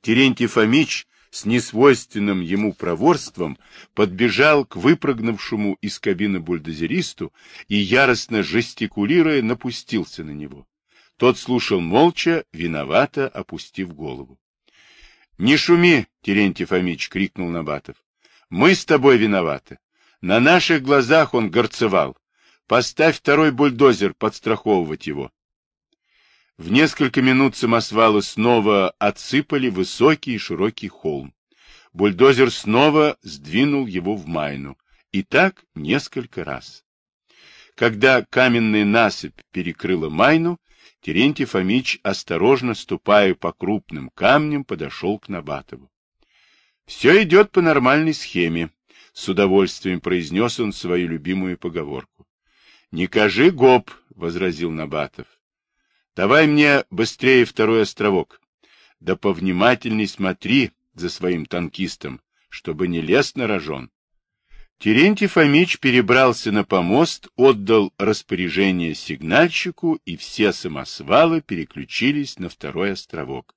Терентий Фомич с несвойственным ему проворством подбежал к выпрыгнувшему из кабины бульдозеристу и, яростно жестикулируя, напустился на него. Тот слушал молча, виновато опустив голову. — Не шуми, Терентий Фомич! — крикнул Набатов. — Мы с тобой виноваты. На наших глазах он горцевал. Поставь второй бульдозер подстраховывать его. В несколько минут самосвалы снова отсыпали высокий и широкий холм. Бульдозер снова сдвинул его в майну. И так несколько раз. Когда каменная насыпь перекрыла майну, Терентий Фомич, осторожно ступая по крупным камням, подошел к Набатову. — Все идет по нормальной схеме, — с удовольствием произнес он свою любимую поговорку. — Не кажи гоп, — возразил Набатов. Давай мне быстрее второй островок. Да повнимательней смотри за своим танкистом, чтобы не лез на рожон. Терентий Фомич перебрался на помост, отдал распоряжение сигнальщику, и все самосвалы переключились на второй островок.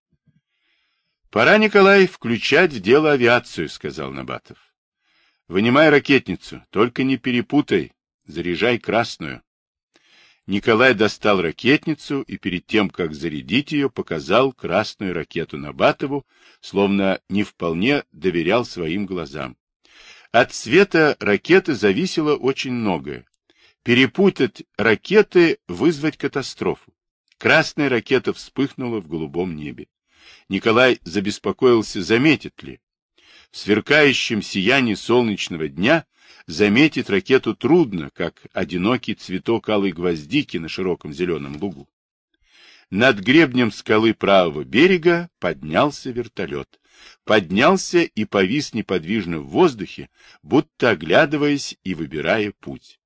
— Пора, Николай, включать в дело авиацию, — сказал Набатов. — Вынимай ракетницу, только не перепутай, заряжай красную. Николай достал ракетницу и перед тем, как зарядить ее, показал красную ракету Набатову, словно не вполне доверял своим глазам. От цвета ракеты зависело очень многое. Перепутать ракеты — вызвать катастрофу. Красная ракета вспыхнула в голубом небе. Николай забеспокоился, заметит ли. В сверкающем сиянии солнечного дня заметить ракету трудно, как одинокий цветок алой гвоздики на широком зеленом лугу. Над гребнем скалы правого берега поднялся вертолет. Поднялся и повис неподвижно в воздухе, будто оглядываясь и выбирая путь.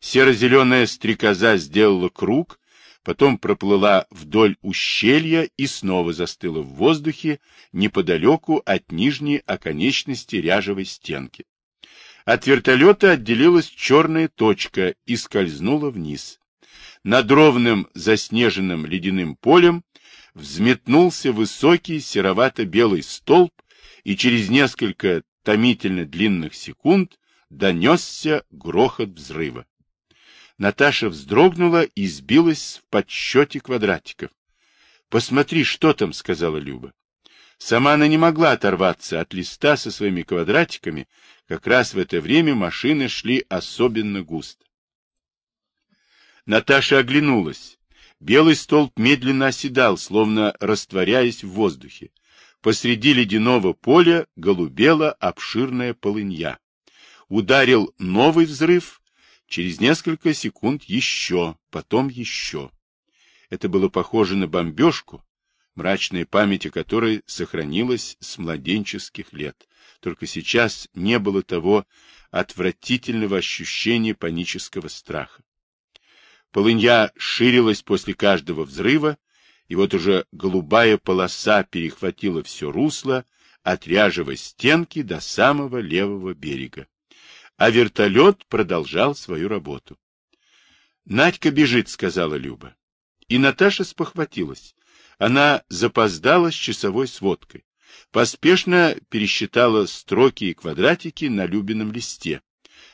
Серо-зеленая стрекоза сделала круг, потом проплыла вдоль ущелья и снова застыла в воздухе неподалеку от нижней оконечности ряжевой стенки. От вертолета отделилась черная точка и скользнула вниз. Над ровным заснеженным ледяным полем взметнулся высокий серовато-белый столб, и через несколько томительно длинных секунд донесся грохот взрыва. Наташа вздрогнула и сбилась в подсчете квадратиков. — Посмотри, что там, — сказала Люба. Сама она не могла оторваться от листа со своими квадратиками, как раз в это время машины шли особенно густо. Наташа оглянулась. Белый столб медленно оседал, словно растворяясь в воздухе. Посреди ледяного поля голубела обширная полынья. Ударил новый взрыв, через несколько секунд еще, потом еще. Это было похоже на бомбежку, мрачная память о которой сохранилась с младенческих лет. Только сейчас не было того отвратительного ощущения панического страха. Полынья ширилась после каждого взрыва, и вот уже голубая полоса перехватила все русло от ряжевой стенки до самого левого берега. А вертолет продолжал свою работу. — Надька бежит, — сказала Люба. И Наташа спохватилась. Она запоздала с часовой сводкой. Поспешно пересчитала строки и квадратики на Любином листе.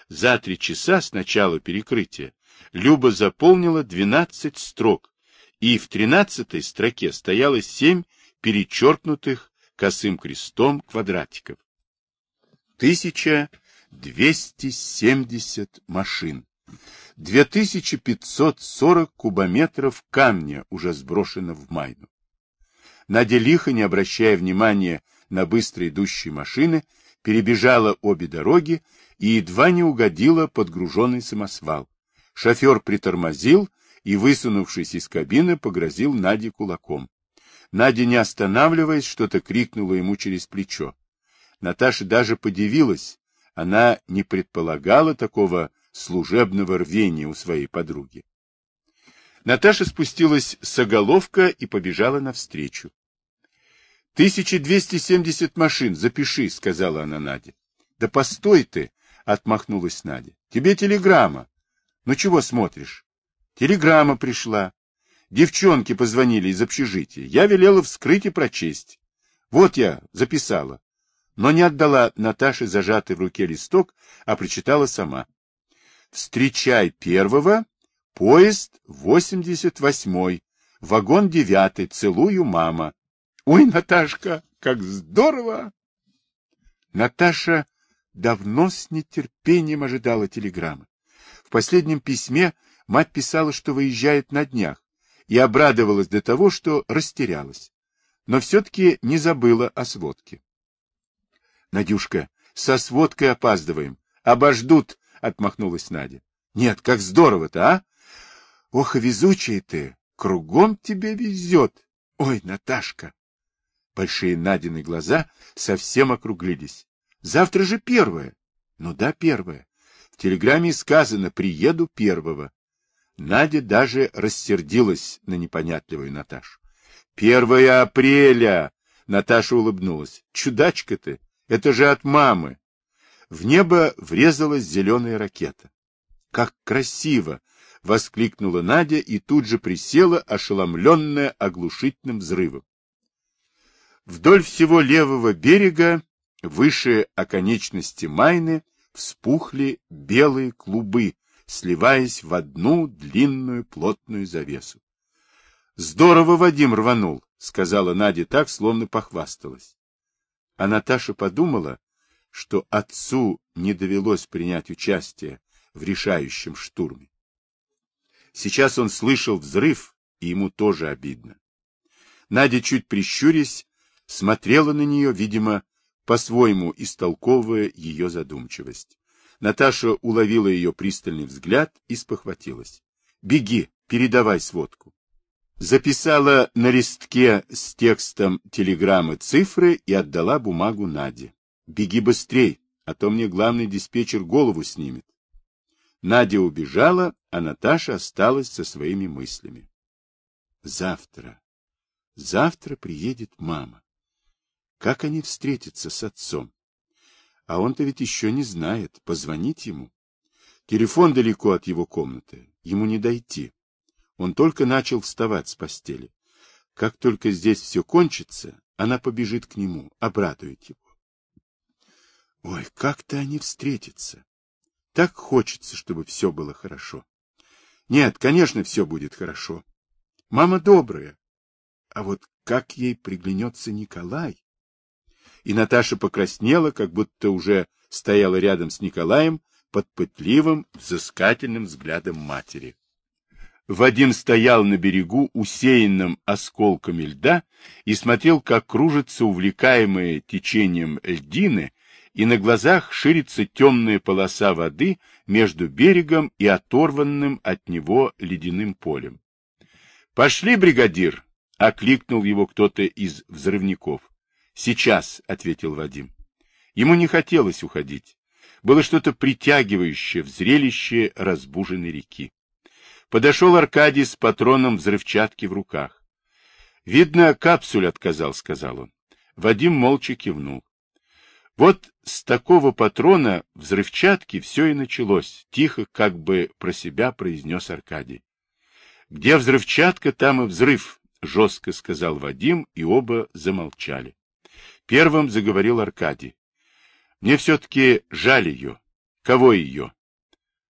За три часа с начала перекрытия Люба заполнила 12 строк, и в тринадцатой строке стояло семь перечеркнутых косым крестом квадратиков. 1270 машин. 2540 кубометров камня уже сброшено в майну. Надя лихо, не обращая внимания на быстро идущие машины, перебежала обе дороги и едва не угодила под груженный самосвал. Шофер притормозил и, высунувшись из кабины, погрозил Наде кулаком. Надя, не останавливаясь, что-то крикнула ему через плечо. Наташа даже подивилась. Она не предполагала такого служебного рвения у своей подруги. Наташа спустилась с оголовка и побежала навстречу. — 1270 машин, запиши, — сказала она Наде. — Да постой ты, — отмахнулась Надя. — Тебе телеграмма. Ну чего смотришь? Телеграмма пришла. Девчонки позвонили из общежития. Я велела вскрыть и прочесть. Вот я записала. Но не отдала Наташе зажатый в руке листок, а прочитала сама. Встречай первого, поезд 88-й, вагон девятый, целую мама. Ой, Наташка, как здорово! Наташа давно с нетерпением ожидала телеграммы. В последнем письме мать писала, что выезжает на днях, и обрадовалась до того, что растерялась. Но все-таки не забыла о сводке. — Надюшка, со сводкой опаздываем. Обождут, — отмахнулась Надя. — Нет, как здорово-то, а? Ох, везучая ты, кругом тебе везет. Ой, Наташка! Большие Надины глаза совсем округлились. Завтра же первое. Ну да, первое. В телеграмме сказано «приеду первого». Надя даже рассердилась на непонятливую Наташу. «Первое апреля!» — Наташа улыбнулась. «Чудачка ты! Это же от мамы!» В небо врезалась зеленая ракета. «Как красиво!» — воскликнула Надя и тут же присела, ошеломленная оглушительным взрывом. Вдоль всего левого берега, выше оконечности Майны, вспухли белые клубы, сливаясь в одну длинную плотную завесу. — Здорово Вадим рванул, — сказала Надя так, словно похвасталась. А Наташа подумала, что отцу не довелось принять участие в решающем штурме. Сейчас он слышал взрыв, и ему тоже обидно. Надя, чуть прищурясь, смотрела на нее, видимо, по-своему истолковывая ее задумчивость. Наташа уловила ее пристальный взгляд и спохватилась. — Беги, передавай сводку. Записала на листке с текстом телеграммы цифры и отдала бумагу Наде. — Беги быстрей, а то мне главный диспетчер голову снимет. Надя убежала, а Наташа осталась со своими мыслями. Завтра, завтра приедет мама. Как они встретятся с отцом? А он-то ведь еще не знает. Позвонить ему? Телефон далеко от его комнаты. Ему не дойти. Он только начал вставать с постели. Как только здесь все кончится, она побежит к нему, обрадует его. Ой, как-то они встретятся. Так хочется, чтобы все было хорошо. Нет, конечно, все будет хорошо. Мама добрая. А вот как ей приглянется Николай? И Наташа покраснела, как будто уже стояла рядом с Николаем под пытливым, взыскательным взглядом матери. Вадим стоял на берегу, усеянном осколками льда, и смотрел, как кружатся увлекаемые течением льдины, и на глазах ширится темная полоса воды между берегом и оторванным от него ледяным полем. — Пошли, бригадир! — окликнул его кто-то из взрывников. Сейчас, — ответил Вадим. Ему не хотелось уходить. Было что-то притягивающее в зрелище разбуженной реки. Подошел Аркадий с патроном взрывчатки в руках. — Видно, капсуль отказал, — сказал он. Вадим молча кивнул. Вот с такого патрона взрывчатки все и началось, тихо, как бы про себя произнес Аркадий. Где взрывчатка, там и взрыв, жестко сказал Вадим, и оба замолчали. Первым заговорил Аркадий. Мне все-таки жаль ее. Кого ее?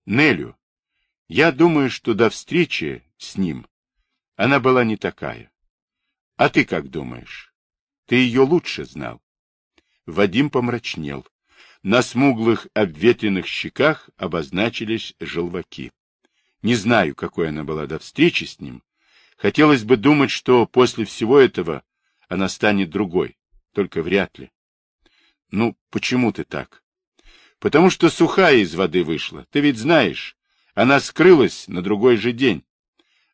Нелю. Я думаю, что до встречи с ним она была не такая. А ты как думаешь? Ты ее лучше знал. Вадим помрачнел. На смуглых обветренных щеках обозначились желваки. Не знаю, какой она была до встречи с ним. Хотелось бы думать, что после всего этого она станет другой. Только вряд ли. Ну, почему ты так? Потому что сухая из воды вышла. Ты ведь знаешь, она скрылась на другой же день.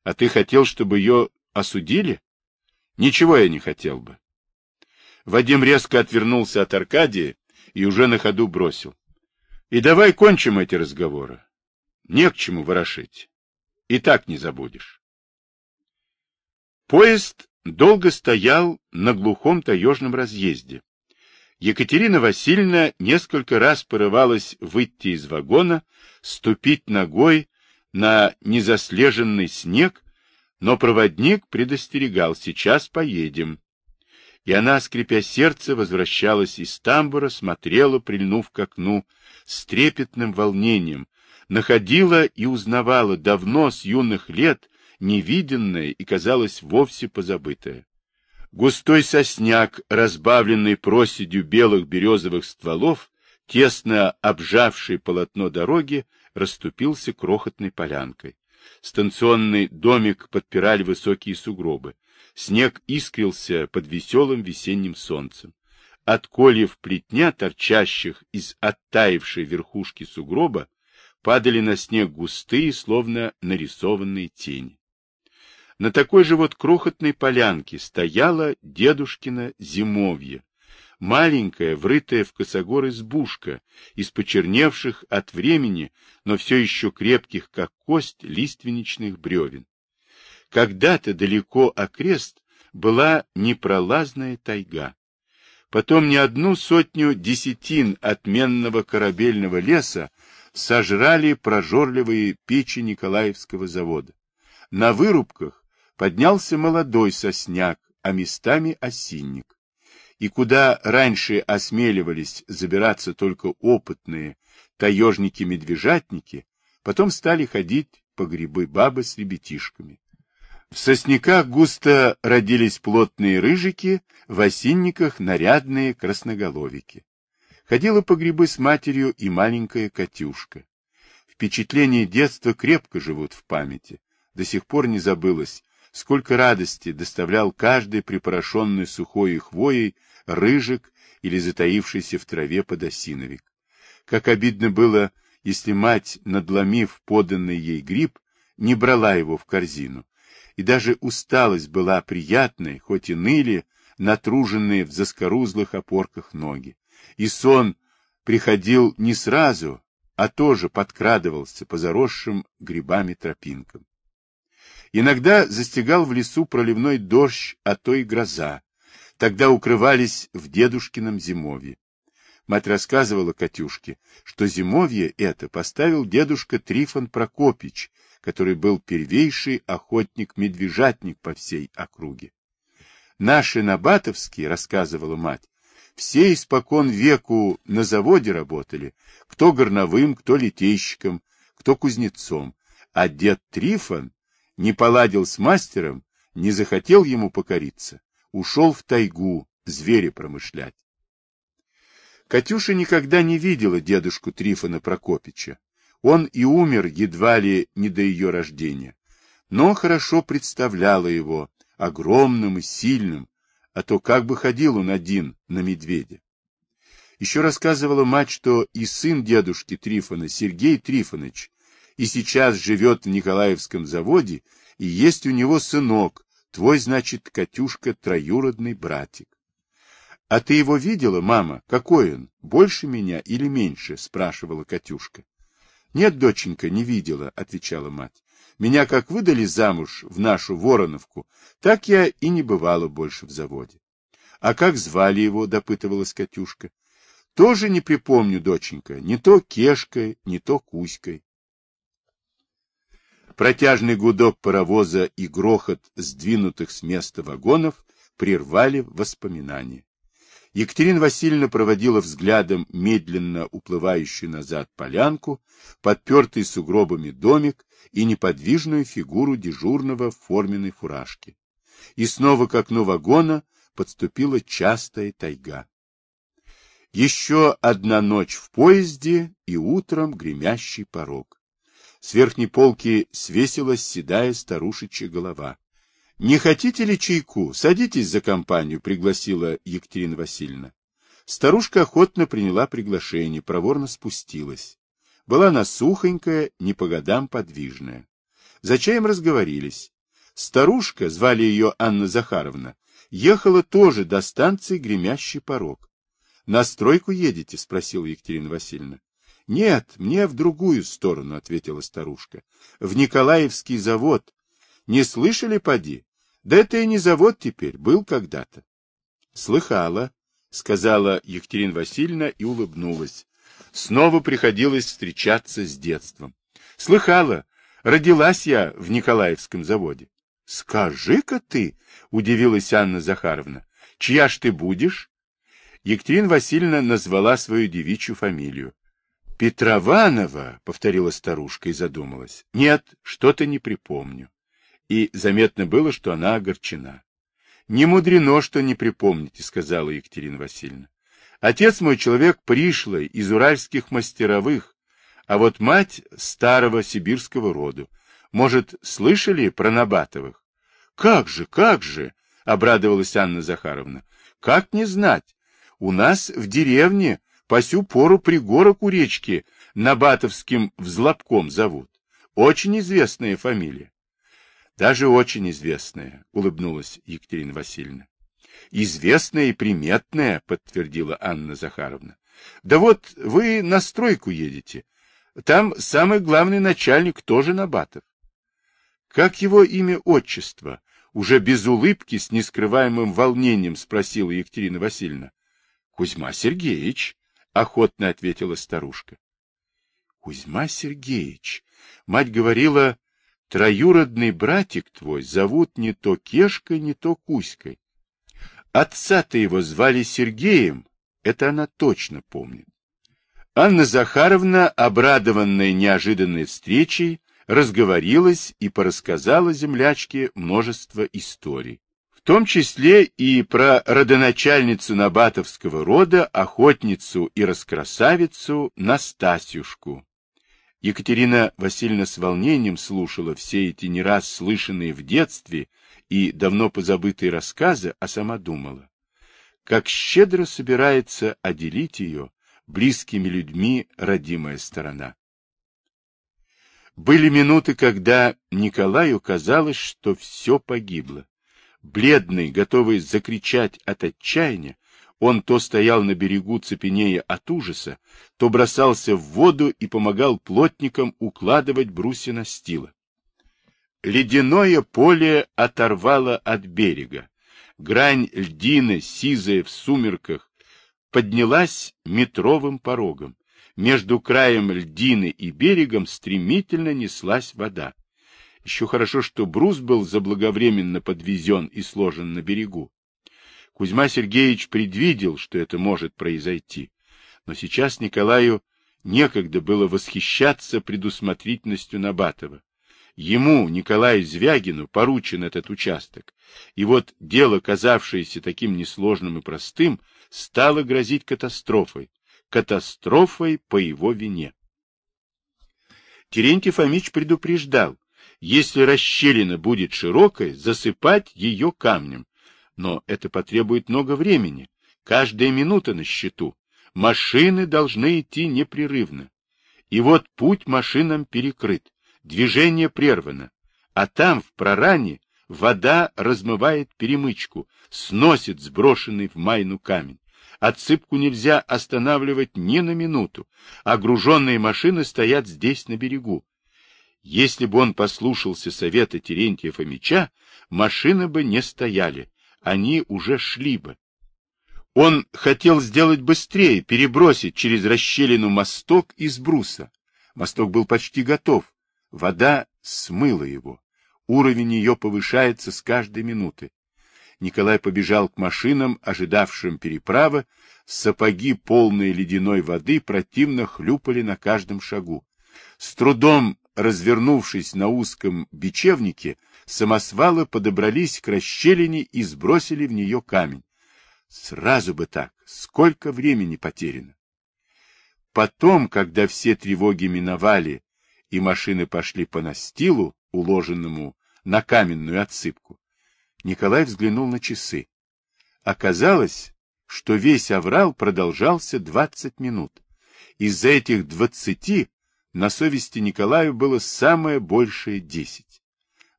А ты хотел, чтобы ее осудили? Ничего я не хотел бы. Вадим резко отвернулся от Аркадия и уже на ходу бросил. И давай кончим эти разговоры. Не к чему ворошить. И так не забудешь. Поезд долго стоял на глухом таежном разъезде. Екатерина Васильевна несколько раз порывалась выйти из вагона, ступить ногой на незаслеженный снег, но проводник предостерегал, сейчас поедем. и она, скрипя сердце, возвращалась из тамбура, смотрела, прильнув к окну, с трепетным волнением, находила и узнавала давно с юных лет невиденное и, казалось, вовсе позабытое. Густой сосняк, разбавленный проседью белых березовых стволов, тесно обжавший полотно дороги, расступился крохотной полянкой. Станционный домик подпирали высокие сугробы. Снег искрился под веселым весенним солнцем. От кольев плетня, торчащих из оттаившей верхушки сугроба, падали на снег густые, словно нарисованные тени. На такой же вот крохотной полянке стояла дедушкина зимовье, маленькая, врытая в косогор избушка, из почерневших от времени, но все еще крепких, как кость, лиственничных бревен. Когда-то далеко окрест была непролазная тайга. Потом не одну сотню десятин отменного корабельного леса сожрали прожорливые печи Николаевского завода. На вырубках поднялся молодой сосняк, а местами осинник. И куда раньше осмеливались забираться только опытные таежники-медвежатники, потом стали ходить по грибы бабы с ребятишками. В сосняках густо родились плотные рыжики, в осинниках нарядные красноголовики. Ходила по грибы с матерью и маленькая Катюшка. Впечатления детства крепко живут в памяти. До сих пор не забылось, сколько радости доставлял каждый припорошенный сухой хвоей рыжик или затаившийся в траве подосиновик. Как обидно было, если мать, надломив поданный ей гриб, не брала его в корзину, и даже усталость была приятной, хоть и ныли, натруженные в заскорузлых опорках ноги. И сон приходил не сразу, а тоже подкрадывался по заросшим грибами тропинкам. Иногда застигал в лесу проливной дождь, а то и гроза. Тогда укрывались в дедушкином зимовье. Мать рассказывала Катюшке, что зимовье это поставил дедушка Трифон Прокопич, который был первейший охотник-медвежатник по всей округе. Наши набатовские, рассказывала мать, все испокон веку на заводе работали, кто горновым, кто литейщиком, кто кузнецом, а дед Трифон не поладил с мастером, не захотел ему покориться, ушел в тайгу звери промышлять. Катюша никогда не видела дедушку Трифона Прокопича. Он и умер едва ли не до ее рождения, но хорошо представляла его, огромным и сильным, а то как бы ходил он один на медведя. Еще рассказывала мать, что и сын дедушки Трифона, Сергей Трифонович, и сейчас живет в Николаевском заводе, и есть у него сынок, твой, значит, Катюшка, троюродный братик. — А ты его видела, мама? Какой он? Больше меня или меньше? — спрашивала Катюшка. — Нет, доченька, не видела, — отвечала мать. Меня как выдали замуж в нашу Вороновку, так я и не бывала больше в заводе. — А как звали его? — допытывалась Катюшка. — Тоже не припомню, доченька, не то Кешкой, не то Кузькой. Протяжный гудок паровоза и грохот сдвинутых с места вагонов прервали воспоминания. Екатерина Васильевна проводила взглядом медленно уплывающую назад полянку, подпертый сугробами домик и неподвижную фигуру дежурного в форменной фуражке. И снова к окну вагона подступила частая тайга. Еще одна ночь в поезде и утром гремящий порог. С верхней полки свесилась седая старушечья голова. — Не хотите ли чайку? Садитесь за компанию, — пригласила Екатерина Васильевна. Старушка охотно приняла приглашение, проворно спустилась. Была она сухонькая, не по годам подвижная. За чаем разговорились. Старушка, звали ее Анна Захаровна, ехала тоже до станции Гремящий порог. — На стройку едете? — спросила Екатерина Васильевна. — Нет, мне в другую сторону, — ответила старушка. — В Николаевский завод. Не слышали, поди? Да это и не завод теперь, был когда-то. Слыхала, сказала Екатерина Васильевна и улыбнулась. Снова приходилось встречаться с детством. Слыхала, родилась я в Николаевском заводе. Скажи-ка ты, удивилась Анна Захаровна, Чья ж ты будешь? Екатерина Васильевна назвала свою девичью фамилию. Петрованова, повторила старушка и задумалась. Нет, что-то не припомню. И заметно было, что она огорчена. Не мудрено, что не припомните, сказала Екатерина Васильевна. Отец мой человек пришлый, из уральских мастеровых, а вот мать старого сибирского роду. Может, слышали про Набатовых? Как же, как же, обрадовалась Анна Захаровна. Как не знать? У нас в деревне по сю пору пригорок у речки Набатовским взлобком зовут. Очень известная фамилия. Даже очень известная, улыбнулась Екатерина Васильевна. Известная и приметная, подтвердила Анна Захаровна. Да вот вы на стройку едете. Там самый главный начальник тоже Набатов. Как его имя отчество? Уже без улыбки, с нескрываемым волнением спросила Екатерина Васильевна. Кузьма Сергеевич, охотно ответила старушка. Кузьма Сергеевич, мать говорила, троюродный братик твой зовут не то Кешкой, не то Кузькой. Отца-то его звали Сергеем, это она точно помнит. Анна Захаровна, обрадованная неожиданной встречей, разговорилась и порассказала землячке множество историй, том числе и про родоначальницу Набатовского рода, охотницу и раскрасавицу Настасюшку. Екатерина Васильевна с волнением слушала все эти не раз слышанные в детстве и давно позабытые рассказы, а сама думала, как щедро собирается отделить ее близкими людьми родимая сторона. Были минуты, когда Николаю казалось, что все погибло. Бледный, готовый закричать от отчаяния, он то стоял на берегу цепенея от ужаса, то бросался в воду и помогал плотникам укладывать брусья настила. Ледяное поле оторвало от берега. Грань льдины, сизая в сумерках, поднялась метровым порогом. Между краем льдины и берегом стремительно неслась вода. Еще хорошо, что брус был заблаговременно подвезен и сложен на берегу. Кузьма Сергеевич предвидел, что это может произойти. Но сейчас Николаю некогда было восхищаться предусмотрительностью Набатова. Ему, Николаю Звягину, поручен этот участок. И вот дело, казавшееся таким несложным и простым, стало грозить катастрофой катастрофой по его вине. Терентий Фомич предупреждал, если расщелина будет широкой, засыпать ее камнем. Но это потребует много времени. Каждая минута на счету. Машины должны идти непрерывно. И вот путь машинам перекрыт, движение прервано. А там, в проране, вода размывает перемычку, сносит сброшенный в майну камень. Отсыпку нельзя останавливать ни на минуту, а груженные машины стоят здесь на берегу. Если бы он послушался совета Терентия Фомича, машины бы не стояли, они уже шли бы. Он хотел сделать быстрее, перебросить через расщелину мосток из бруса. Мосток был почти готов. Вода смыла его. Уровень ее повышается с каждой минуты. Николай побежал к машинам, ожидавшим переправы. Сапоги, полные ледяной воды, противно хлюпали на каждом шагу. С трудом развернувшись на узком бечевнике, самосвалы подобрались к расщелине и сбросили в нее камень. Сразу бы так, сколько времени потеряно. Потом, когда все тревоги миновали и машины пошли по настилу, уложенному на каменную отсыпку, Николай взглянул на часы. Оказалось, что весь аврал продолжался двадцать минут. Из-за этих двадцати на совести Николаю было самое большее десять.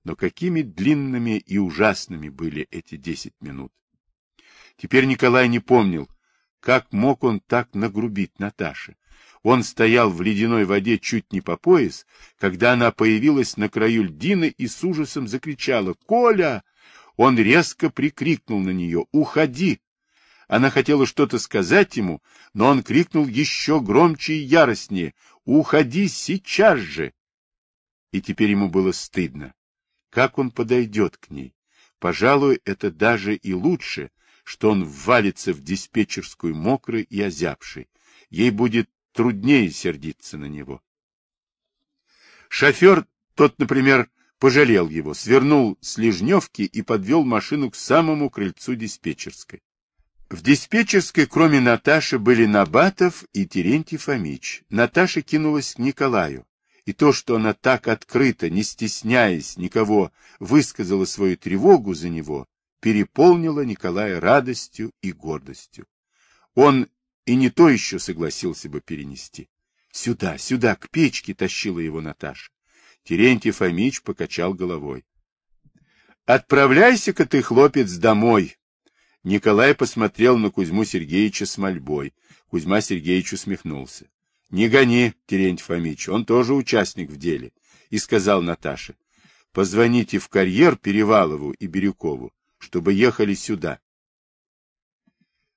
Но какими длинными и ужасными были эти десять минут. Теперь Николай не помнил, как мог он так нагрубить Наташе. Он стоял в ледяной воде чуть не по пояс, когда она появилась на краю льдины и с ужасом закричала «Коля! Он резко прикрикнул на нее «Уходи!». Она хотела что-то сказать ему, но он крикнул еще громче и яростнее «Уходи сейчас же!». И теперь ему было стыдно. Как он подойдет к ней? Пожалуй, это даже и лучше, что он валится в диспетчерскую мокрый и озябший. Ей будет труднее сердиться на него. Шофер, тот, например, пожалел его, свернул с Лежневки и подвел машину к самому крыльцу диспетчерской. В диспетчерской, кроме Наташи, были Набатов и Терентий Фомич. Наташа кинулась к Николаю, и то, что она так открыто, не стесняясь никого, высказала свою тревогу за него, переполнило Николая радостью и гордостью. Он и не то еще согласился бы перенести. Сюда, сюда, к печке тащила его Наташа. Терентий Фомич покачал головой. Отправляйся-ка ты, хлопец, домой. Николай посмотрел на Кузьму Сергеевича с мольбой. Кузьма Сергеевич усмехнулся. Не гони, Терентий Фомич, он тоже участник в деле. И сказал Наташе, позвоните в карьер Перевалову и Бирюкову, чтобы ехали сюда.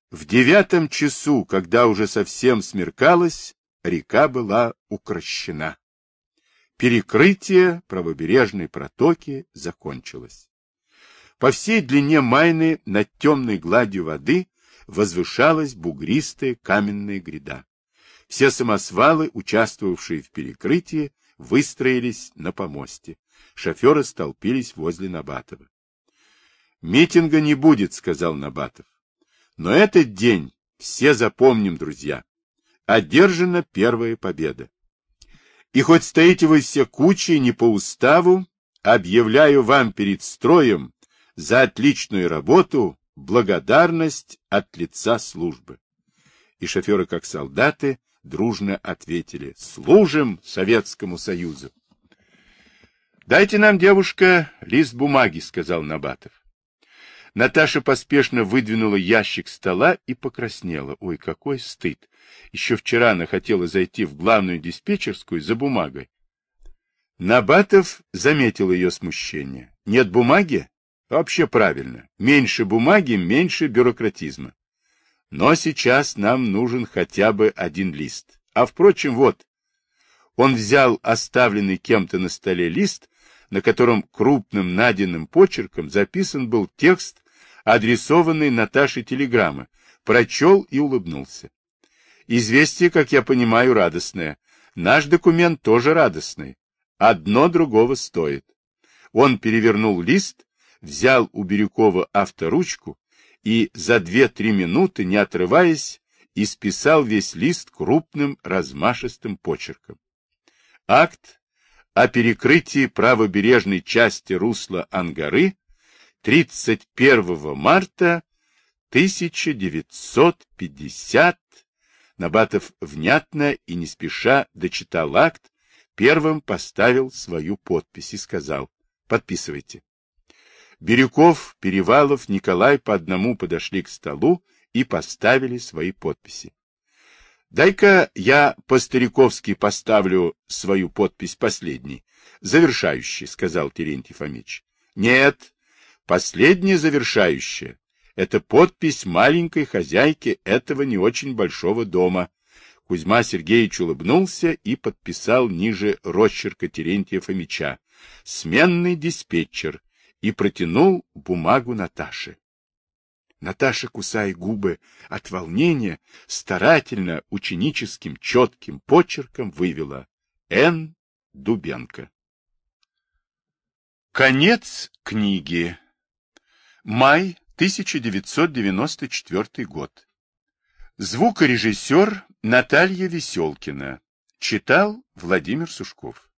В девятом часу, когда уже совсем смеркалось, река была укращена. Перекрытие правобережной протоки закончилось. По всей длине Майны над темной гладью воды возвышалась бугристая каменная гряда. Все самосвалы, участвовавшие в перекрытии, выстроились на помосте. Шоферы столпились возле Набатова. «Митинга не будет», — сказал Набатов. «Но этот день все запомним, друзья одержана первая победа. И хоть стоите вы все кучей не по уставу, объявляю вам перед строем за отличную работу благодарность от лица службы. И шоферы, как солдаты, дружно ответили «Служим Советскому Союзу». «Дайте нам, девушка, лист бумаги», — сказал Набатов. Наташа поспешно выдвинула ящик стола и покраснела. Ой, какой стыд! Еще вчера она хотела зайти в главную диспетчерскую за бумагой. Набатов заметил ее смущение. Нет бумаги? Вообще правильно. Меньше бумаги, меньше бюрократизма. Но сейчас нам нужен хотя бы один лист. А впрочем, вот. Он взял оставленный кем-то на столе лист, на котором крупным наденным почерком записан был текст адресованный Наташе телеграммы, прочел и улыбнулся. Известие, как я понимаю, радостное. Наш документ тоже радостный. Одно другого стоит. Он перевернул лист, взял у Бирюкова авторучку и за две-три минуты, не отрываясь, исписал весь лист крупным размашистым почерком. Акт о перекрытии правобережной части русла Ангары 31 марта 1950 Набатов внятно и не спеша дочитал акт, первым поставил свою подпись и сказал «Подписывайте». Бирюков, Перевалов, Николай по одному подошли к столу и поставили свои подписи. Дай-ка я по-стариковски поставлю свою подпись последней, завершающей, сказал Терентий Фомич. Нет, Последнее завершающее — это подпись маленькой хозяйки этого не очень большого дома. Кузьма Сергеевич улыбнулся и подписал ниже росчерка Терентия Фомича «Сменный диспетчер» и протянул бумагу Наташе. Наташа, кусая губы от волнения, старательно, ученическим, четким почерком вывела «Н. Дубенко». Конец книги. Май 1994 год. Звукорежиссер Наталья Веселкина. Читал Владимир Сушков.